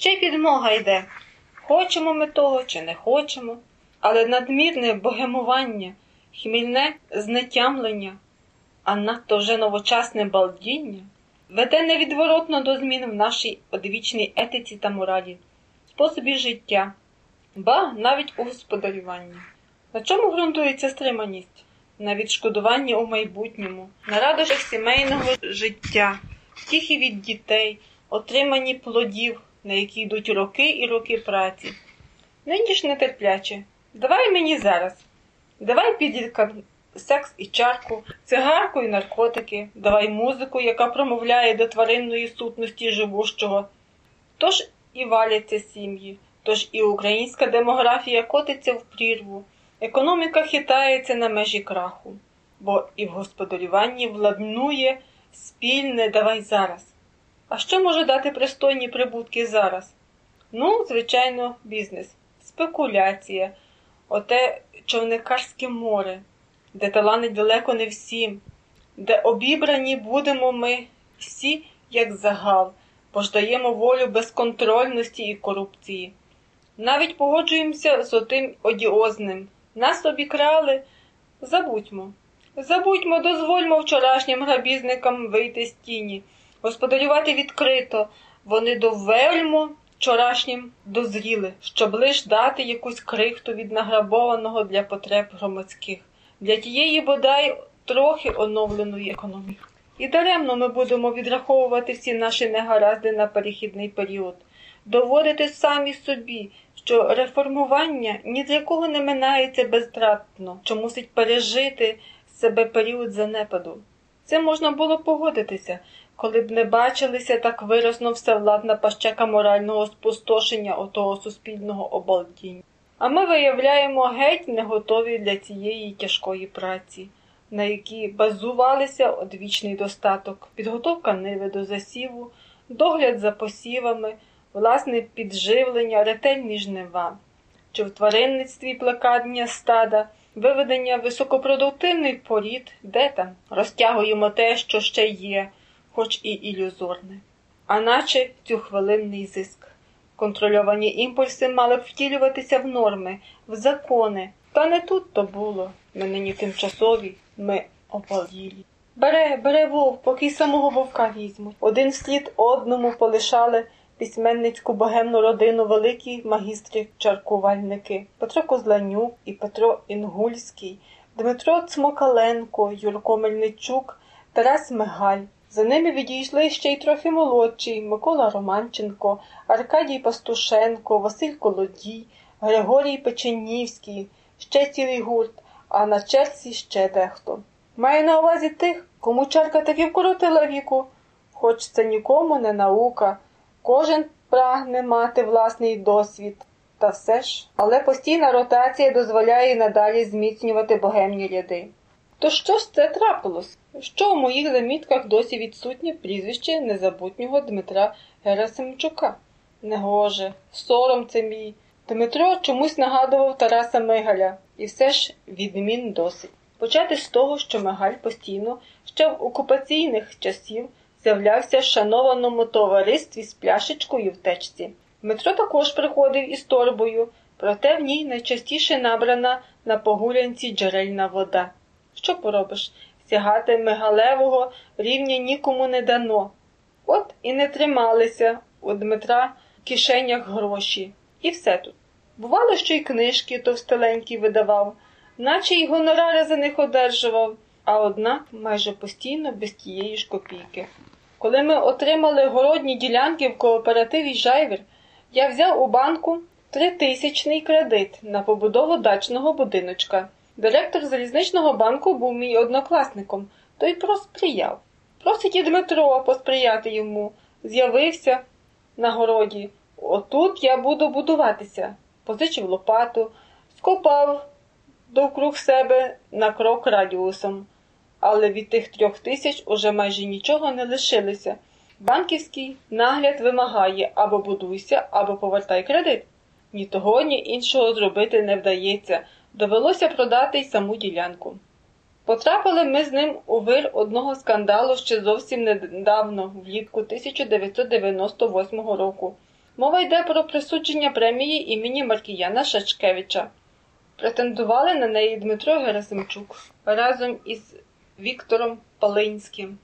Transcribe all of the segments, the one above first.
Ще й підмога йде. Хочемо ми того чи не хочемо, але надмірне богемування, хмільне знетямлення, а надто вже новочасне балдіння веде невідворотно до змін в нашій одвічній етиці та моралі, способі життя, ба навіть у господарюванні. На чому ґрунтується стриманість? На відшкодуванні у майбутньому, на радощах сімейного життя, втіхи від дітей, отримані плодів, на які йдуть роки і роки праці. Нині ж нетерпляче. Давай мені зараз. Давай підліткам секс і чарку, цигарку і наркотики, давай музику, яка промовляє до тваринної сутності живущого. Тож і валяться сім'ї, тож і українська демографія котиться в прірву, економіка хитається на межі краху, бо і в господарюванні владнує спільне давай зараз. А що може дати пристойні прибутки зараз? Ну, звичайно, бізнес, спекуляція, оте човникарське море, де таланить далеко не всім, де обібрані будемо ми всі як загал, бо ж даємо волю безконтрольності і корупції. Навіть погоджуємося з отим одіозним. Нас обікрали, забудьмо. Забудьмо, дозвольмо вчорашнім грабізникам вийти з тіні, господарювати відкрито, вони до вельмо вчорашнім дозріли, щоб лиш дати якусь крихту від награбованого для потреб громадських, для тієї бодай трохи оновленої економіки. І даремно ми будемо відраховувати всі наші негаразди на перехідний період, доводити самі собі, що реформування ні для кого не минається безтратно, що мусить пережити себе період занепаду. Це можна було погодитися, коли б не бачилися так виразно всевладна пащека морального спустошення отого суспільного обалдіння. А ми виявляємо геть не готові для цієї тяжкої праці, на якій базувалися одвічний достаток, підготовка ниви до засіву, догляд за посівами, власне підживлення, ретельні жнива, чи в тваринництві плекання стада, виведення високопродуктивних порід, де там розтягуємо те, що ще є, хоч і ілюзорне, а наче цюхвилинний зиск. Контрольовані імпульси мали б втілюватися в норми, в закони. Та не тут то було. Ми нині тимчасові, ми опалілі. Бере, бере вовк, поки й самого вовка візьмуть. Один слід одному полишали письменницьку богемну родину великі магістри-чаркувальники Петро Козланюк і Петро Інгульський, Дмитро Цмокаленко, Юрко Мельничук, Тарас Мигаль. За ними відійшли ще й трохи молодші Микола Романченко, Аркадій Пастушенко, Василь Колодій, Григорій Печенівський, ще цілий гурт, а на черзі ще дехто. Маю на увазі тих, кому чарка таки вкоротила віку, хоч це нікому не наука. Кожен прагне мати власний досвід, та все ж, але постійна ротація дозволяє надалі зміцнювати богемні ряди. То що ж це трапилось? Що в моїх замітках досі відсутнє прізвище незабутнього Дмитра Герасимчука? Негоже, сором це мій. Дмитро чомусь нагадував Тараса Мигаля, і все ж відмін досить. Почати з того, що Мигаль постійно, ще в окупаційних часів, з'являвся в шанованому товаристві з пляшечкою в течці. Дмитро також приходив із торбою, проте в ній найчастіше набрана на погулянці джерельна вода. Що поробиш? Сягати мигалевого рівня нікому не дано. От і не трималися у Дмитра в кишенях гроші. І все тут. Бувало, що й книжки товстеленькі видавав, наче й гонорари за них одержував, а однак майже постійно без тієї ж копійки. Коли ми отримали городні ділянки в кооперативі Жайвір, я взяв у банку тритисячний кредит на побудову дачного будиночка. Директор залізничного банку був мій однокласником, той просприяв. Просить і Дмитро посприяти йому. З'явився на городі. Отут я буду будуватися. Позичив лопату, скопав довкруг себе на крок радіусом. Але від тих трьох тисяч уже майже нічого не лишилося. Банківський нагляд вимагає або будуйся, або повертай кредит. Ні того, ні іншого зробити не вдається. Довелося продати й саму ділянку. Потрапили ми з ним у вир одного скандалу ще зовсім недавно, влітку 1998 року. Мова йде про присудження премії імені Маркіяна Шачкевича. Претендували на неї Дмитро Герасимчук разом із Віктором Палинським.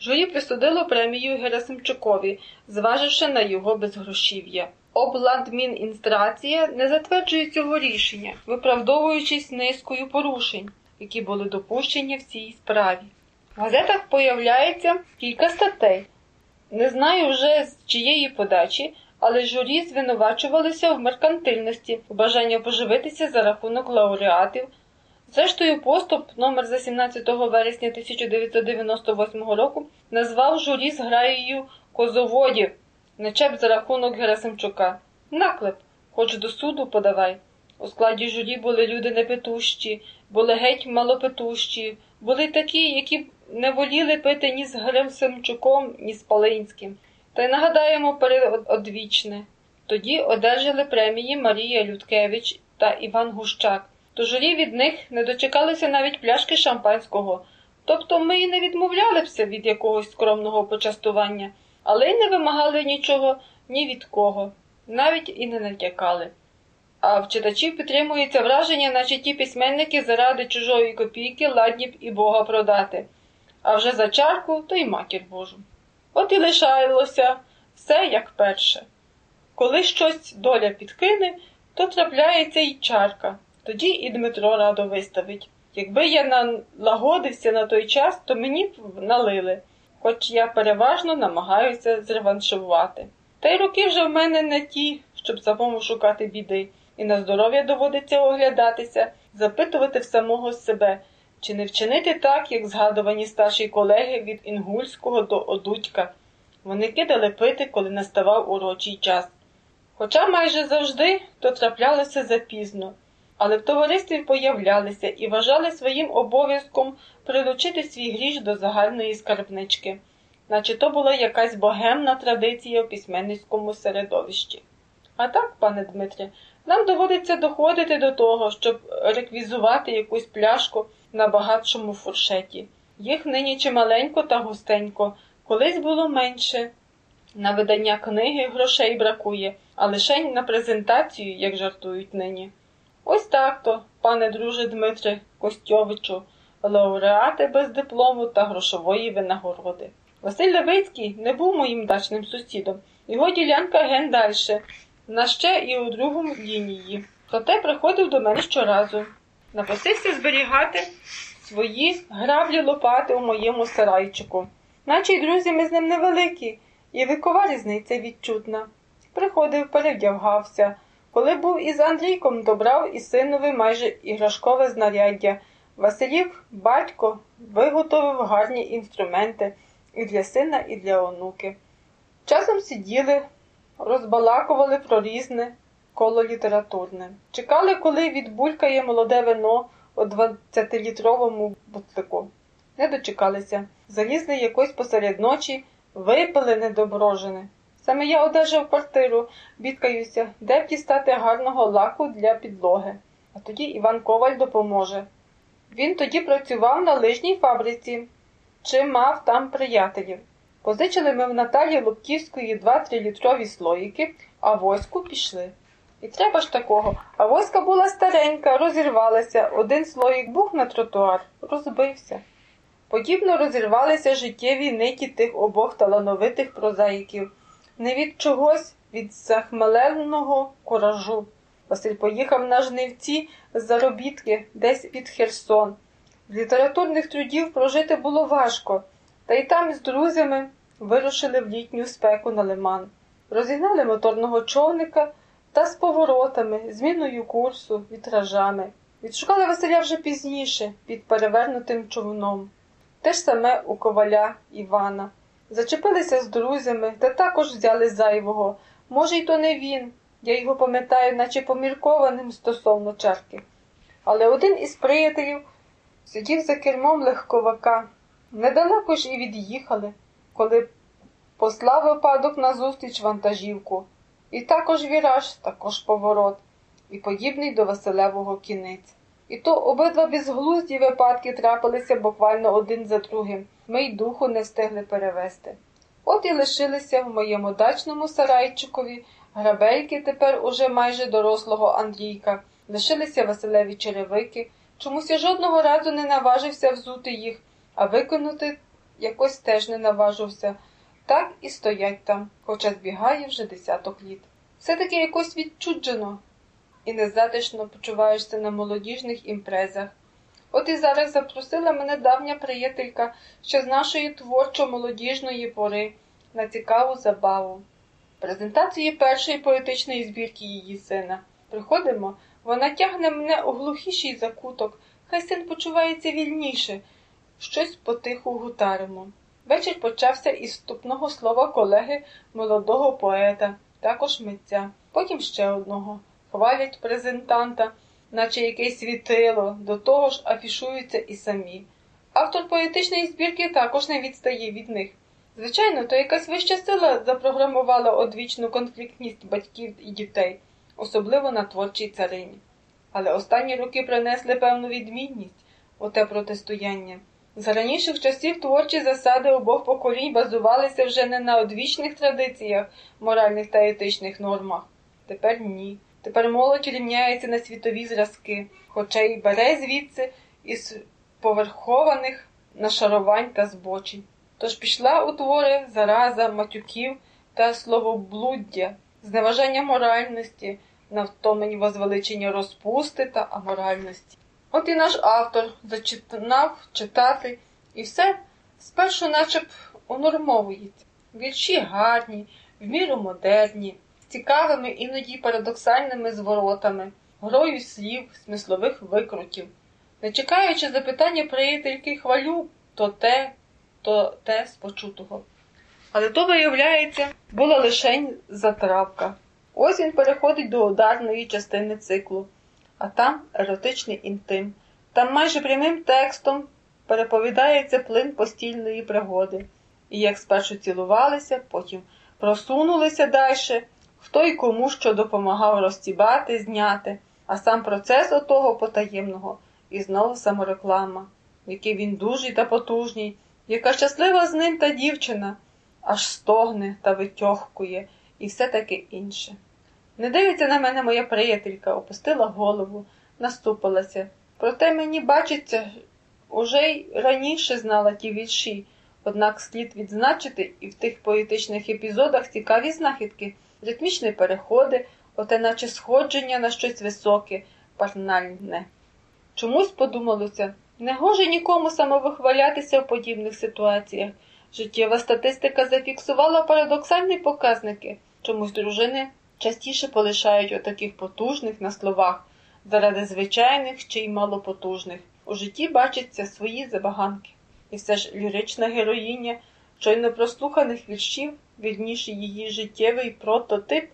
Журі присудило премію Герасимчукові, зваживши на його безгрошів'я. Обладміністрація не затверджує цього рішення, виправдовуючись низкою порушень, які були допущені в цій справі. В газетах появляється кілька статей. Не знаю вже з чиєї подачі, але журі звинувачувалися в меркантильності, в бажанні поживитися за рахунок лауреатів. Зрештою, поступ номер за 17 вересня 1998 року назвав журі з граєю козоводів, начеб за рахунок Герасимчука. Наклеп, хоч до суду подавай. У складі журі були люди непетущі, були геть малопетущі, були такі, які не воліли пити ні з Герасимчуком, ні з Палинським. Та й нагадаємо передодвічне. Тоді одержали премії Марія Людкевич та Іван Гущак. То журі від них не дочекалися навіть пляшки шампанського. Тобто ми і не відмовлялися від якогось скромного почастування, але й не вимагали нічого ні від кого, навіть і не натякали. А в читачів підтримується враження, наче ті письменники заради чужої копійки ладні б і Бога продати, а вже за чарку то й матір Божу. От і лишалося все як перше. Коли щось доля підкине, то трапляється й чарка. Тоді і Дмитро радо виставить. Якби я налагодився на той час, то мені б налили, хоч я переважно намагаюся зреваншувати. Та й роки вже в мене не ті, щоб самому шукати біди, і на здоров'я доводиться оглядатися, запитувати в самого себе, чи не вчинити так, як згадувані старші колеги від Інгульського до Одудька. Вони кидали пити, коли наставав урочий час. Хоча майже завжди то траплялося запізно але в товаристві появлялися і вважали своїм обов'язком прилучити свій гріш до загальної скарбнички, наче то була якась богемна традиція в письменницькому середовищі. А так, пане Дмитре, нам доводиться доходити до того, щоб реквізувати якусь пляшку на багатшому фуршеті. Їх нині чималенько та густенько, колись було менше. На видання книги грошей бракує, а лише на презентацію, як жартують нині. Ось так то, пане друже Дмитре Костьовичу, лауреати без диплому та грошової винагороди. Василь Левицький не був моїм дачним сусідом, його ділянка ген дальше, на ще і у другому лінії. Проте приходив до мене щоразу. Напосився зберігати свої граблі лопати у моєму сарайчику. Наче й друзі ми з ним невеликі, і вікова різниця відчутна. Приходив, перевдягався. Коли був із Андрійком, добрав і синові майже іграшкове знаряддя. Василів батько виготовив гарні інструменти і для сина, і для онуки. Часом сиділи, розбалакували про різне коло літературне. Чекали, коли відбулькає молоде вино у 20-літровому бутлику. Не дочекалися. Залізли якось посеред ночі, випили недоброжене. Саме я одержав квартиру, бідкаюся, де б дістати гарного лаку для підлоги. А тоді Іван Коваль допоможе. Він тоді працював на лижній фабриці, чи мав там приятелів. Позичили ми в Наталі Лубківської два-три літрові слоїки, а воську пішли. І треба ж такого. А воська була старенька, розірвалася, один слоїк був на тротуар, розбився. Подібно розірвалися життєві ниті тих обох талановитих прозаїків не від чогось, від захмеленого коражу. Василь поїхав на жнивці з заробітки десь під Херсон. З літературних трудів прожити було важко, та й там із друзями вирушили в літню спеку на лиман. Розігнали моторного човника та з поворотами, зміною курсу, вітражами. Відшукали Василя вже пізніше, під перевернутим човном. Те ж саме у коваля Івана. Зачепилися з друзями та також взяли зайвого. Може, й то не він. Я його пам'ятаю, наче поміркованим стосовно чарки. Але один із приятелів сидів за кермом легковака. Недалеко ж і від'їхали, коли послав випадок назустріч вантажівку. І також віраж, також поворот, і подібний до Василевого кінець. І то обидва безглузді випадки трапилися буквально один за другим. Ми й духу не встигли перевести. От і лишилися в моєму дачному сарайчикові грабельки тепер уже майже дорослого Андрійка, лишилися Василеві черевики. Чомусь я жодного разу не наважився взути їх, а виконати якось теж не наважився. Так і стоять там, хоча збігає вже десяток літ. Все-таки якось відчуджено і незатишно почуваєшся на молодіжних імпрезах. От і зараз запросила мене давня приятелька ще з нашої творчо-молодіжної пори на цікаву забаву. Презентації першої поетичної збірки її сина. Приходимо, вона тягне мене у глухіший закуток, хай син почувається вільніше, щось потиху гутаримо. Вечір почався із вступного слова колеги молодого поета, також митця, потім ще одного. Хвалять презентанта, наче якесь світило, до того ж афішуються і самі. Автор поетичної збірки також не відстає від них. Звичайно, то якась вища сила запрограмувала одвічну конфліктність батьків і дітей, особливо на творчій царині. Але останні роки принесли певну відмінність у те протистояння. За раніших часів творчі засади обох поколінь базувалися вже не на одвічних традиціях, моральних та етичних нормах. Тепер ні. Тепер молодь рівняється на світові зразки, хоча й бере звідси із поверхованих нашарувань та збочень. Тож пішла у твори зараза матюків та словоблуддя, зневажання моральності, навтомлені возвеличення розпусти та аморальності. От і наш автор зачинав читати, і все спершу начеб унормовується. Вірші гарні, в міру модерні, цікавими, іноді парадоксальними зворотами, грою слів, смислових викрутів. Не чекаючи запитання приятельки хвалю то те, то те з почутого. Але то, виявляється, була лишень затравка. Ось він переходить до ударної частини циклу, а там еротичний інтим. Там майже прямим текстом переповідається плин постільної пригоди. І як спершу цілувалися, потім просунулися далі, хто й кому що допомагав розтібати, зняти, а сам процес отого потаємного і знову самореклама, який він дужий та потужний, яка щаслива з ним та дівчина, аж стогне та витьохкує, і все таке інше. Не дивиться на мене моя приятелька, опустила голову, наступилася. Проте мені бачиться, уже й раніше знала ті вірші, однак слід відзначити і в тих поетичних епізодах цікаві знахідки, ритмічні переходи, оте наче сходження на щось високе, парнальне. Чомусь подумалося, не гоже нікому самовихвалятися в подібних ситуаціях. Життєва статистика зафіксувала парадоксальні показники, чомусь дружини частіше полишають отаких потужних на словах, заради звичайних чи й малопотужних. У житті бачаться свої забаганки. І все ж лірична героїня щойно прослуханих віршів, вірніше її життєвий прототип,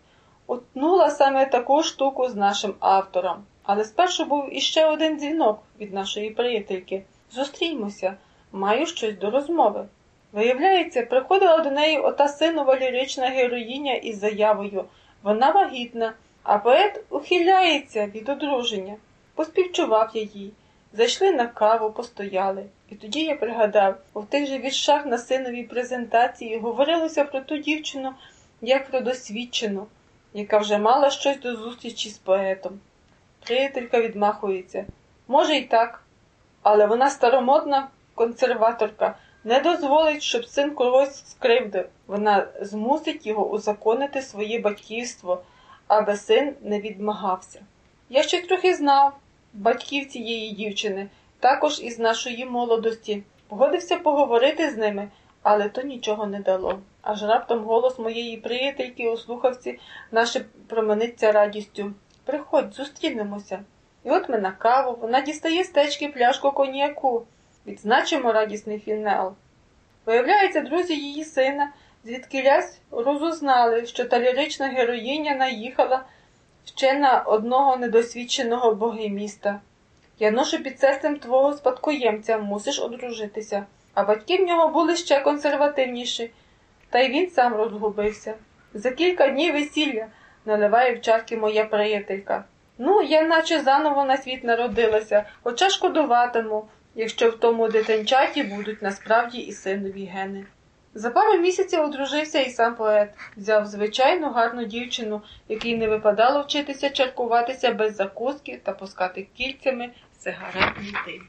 утнула саме таку штуку з нашим автором. Але спершу був іще один дзвінок від нашої приятельки. Зустріймося, маю щось до розмови. Виявляється, приходила до неї ота синова лірична героїня із заявою вона вагітна, а поет ухиляється від одруження. Поспівчував я їй. Зайшли на каву, постояли. І тоді я пригадав, у тих же віршах на синовій презентації говорилося про ту дівчину, як про досвідчену, яка вже мала щось до зустрічі з поетом. Приятелька відмахується. Може, й так, але вона старомодна консерваторка, не дозволить, щоб син когось скривдив. Вона змусить його узаконити своє батьківство, аби син не відмагався. Я ще трохи знав батьків цієї дівчини, також із нашої молодості. Погодився поговорити з ними, але то нічого не дало. Аж раптом голос моєї приятельки у слухавці наше промениться радістю. Приходь, зустрінемося. І от ми на каву, вона дістає з течки пляшку коньяку. Відзначимо радісний фінал. Виявляється, друзі її сина, звідкилясь розузнали, що та героїня наїхала ще одного недосвідченого богеміста. Я ношу під серцем твого спадкоємця, мусиш одружитися. А батьки в нього були ще консервативніші, та й він сам розгубився. За кілька днів весілля наливає в чарки моя приятелька. Ну, я наче заново на світ народилася, хоча шкодуватиму, якщо в тому дитинчаті будуть насправді і синові гени. За пару місяців одружився і сам поет. Взяв звичайну гарну дівчину, якій не випадало вчитися чаркуватися без закуски та пускати кільцями сигаретний дим.